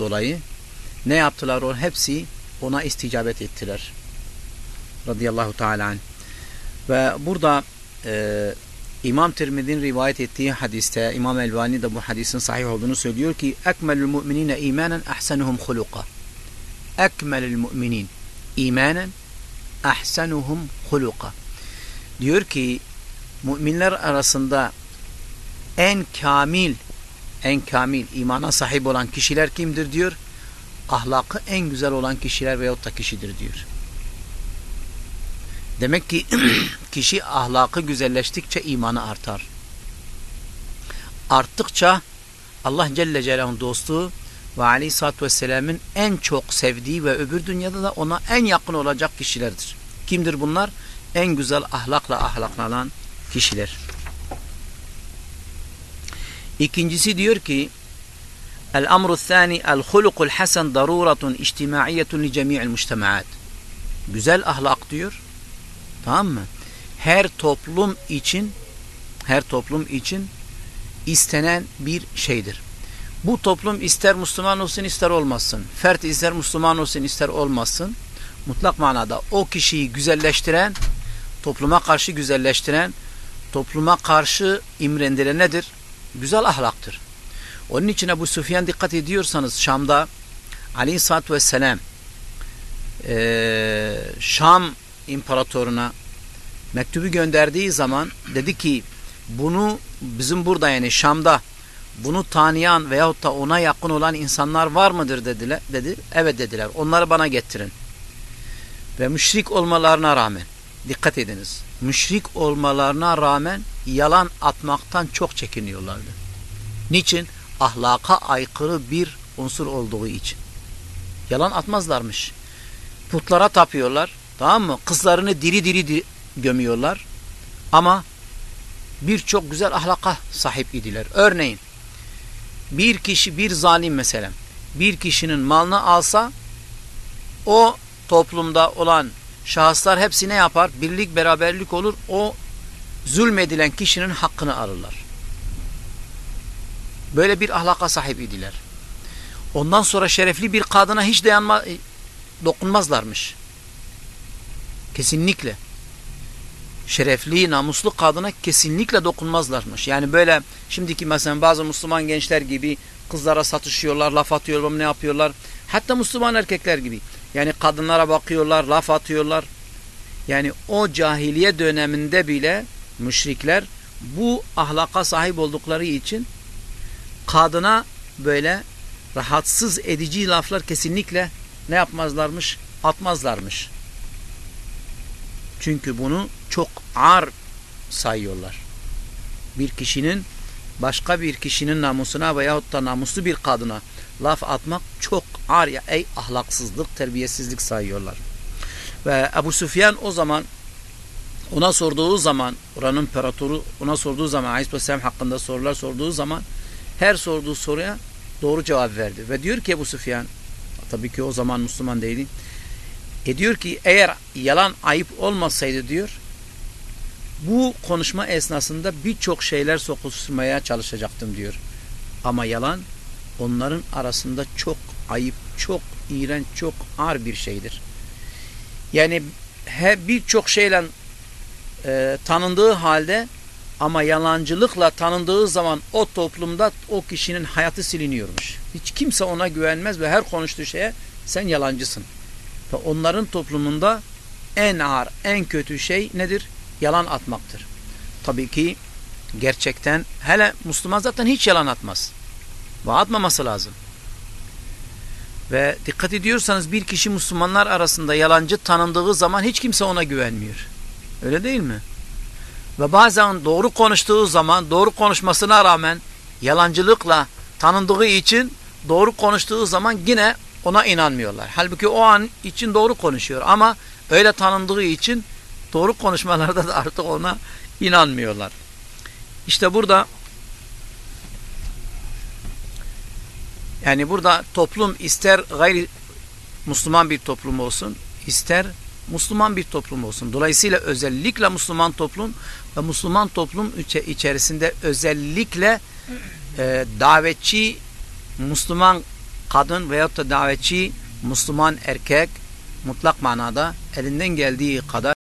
dolayı ne yaptılar o hepsi ona isticabet ettiler. Radıyallahu teala. Ve burada e, İmam Tirmidhi'nin rivayet ettiği hadiste İmam Elbani de bu hadisin sahih olduğunu söylüyor ki ekmelül mu'minine imanen ahsenuhum huluka. Ekmelül mu'minin imanen ahsenuhum huluka. Diyor ki müminler arasında en kamil en kamil imana sahip olan kişiler kimdir diyor. Ahlakı en güzel olan kişiler veyahut da kişidir diyor. Demek ki kişi ahlakı güzelleştikçe imanı artar. Arttıkça Allah Celle Celaluhu'nun dostu ve Aleyhisselatü Vesselam'ın en çok sevdiği ve öbür dünyada da ona en yakın olacak kişilerdir. Kimdir bunlar? En güzel ahlakla ahlaklanan kişiler. İkincisi diyor ki El-amru thani el-hulukul hasen daruratun içtimaiyetun li cemi'il mujtemaat. Güzel ahlak diyor. Tamam mı? Her toplum için her toplum için istenen bir şeydir. Bu toplum ister Müslüman olsun ister olmasın. Fert ister Müslüman olsun ister olmasın. Mutlak manada o kişiyi güzelleştiren, topluma karşı güzelleştiren, topluma karşı imrendiren nedir? Güzel ahlaktır. Onun için Ebu Süfyan dikkat ediyorsanız Şam'da Aleyhisselatü Vesselam e, Şam imparatoruna mektubu gönderdiği zaman dedi ki bunu bizim burada yani Şam'da bunu tanıyan veyahut da ona yakın olan insanlar var mıdır dediler. Dedi. Evet dediler. Onları bana getirin. Ve müşrik olmalarına rağmen dikkat ediniz. Müşrik olmalarına rağmen yalan atmaktan çok çekiniyorlardı. Niçin? Ahlaka aykırı bir unsur olduğu için. Yalan atmazlarmış. Putlara tapıyorlar. Tamam mı? Kızlarını diri diri, diri gömüyorlar. Ama birçok güzel ahlaka sahip idiler. Örneğin bir kişi bir zalim mesela bir kişinin malını alsa o toplumda olan şahıslar hepsi ne yapar? Birlik beraberlik olur. O zulmedilen kişinin hakkını alırlar. Böyle bir ahlaka sahip idiler. Ondan sonra şerefli bir kadına hiç dayanma, dokunmazlarmış. Kesinlikle. Şerefli, namuslu kadına kesinlikle dokunmazlarmış. Yani böyle şimdiki mesela bazı Müslüman gençler gibi kızlara satışıyorlar, laf atıyorlar, ne yapıyorlar. Hatta Müslüman erkekler gibi. Yani kadınlara bakıyorlar, laf atıyorlar. Yani o cahiliye döneminde bile müşrikler bu ahlaka sahip oldukları için kadına böyle rahatsız edici laflar kesinlikle ne yapmazlarmış? Atmazlarmış. Çünkü bunu çok ağır sayıyorlar. Bir kişinin başka bir kişinin namusuna veyahut da namuslu bir kadına laf atmak çok ağır ya ey ahlaksızlık, terbiyesizlik sayıyorlar. Ve Ebu Süfyan o zaman ona sorduğu zaman oranın imparatoru ona sorduğu zaman Aleyhisselam hakkında sorular sorduğu zaman her sorduğu soruya doğru cevap verdi. Ve diyor ki Ebu Süfyan tabii ki o zaman Müslüman değildi. E diyor ki eğer yalan ayıp olmasaydı diyor bu konuşma esnasında birçok şeyler sokuşturmaya çalışacaktım diyor. Ama yalan onların arasında çok ayıp, çok iğrenç, çok ağır bir şeydir. Yani birçok şeyle e, tanındığı halde ama yalancılıkla tanındığı zaman o toplumda o kişinin hayatı siliniyormuş. Hiç kimse ona güvenmez ve her konuştuğu şeye sen yalancısın. Ve onların toplumunda en ağır, en kötü şey nedir? Yalan atmaktır. Tabii ki gerçekten hele Müslüman zaten hiç yalan atmaz. Ve atmaması lazım. Ve dikkat ediyorsanız bir kişi Müslümanlar arasında yalancı tanındığı zaman hiç kimse ona güvenmiyor. Öyle değil mi? Ve bazen doğru konuştuğu zaman doğru konuşmasına rağmen yalancılıkla tanındığı için doğru konuştuğu zaman yine ona inanmıyorlar. Halbuki o an için doğru konuşuyor ama öyle tanındığı için doğru konuşmalarda da artık ona inanmıyorlar. İşte burada yani burada toplum ister gayri Müslüman bir toplum olsun ister Müslüman bir toplum olsun. Dolayısıyla özellikle Müslüman toplum ve Müslüman toplum içerisinde özellikle e, davetçi Müslüman kadın veyahut da davetçi Müslüman erkek mutlak manada elinden geldiği kadar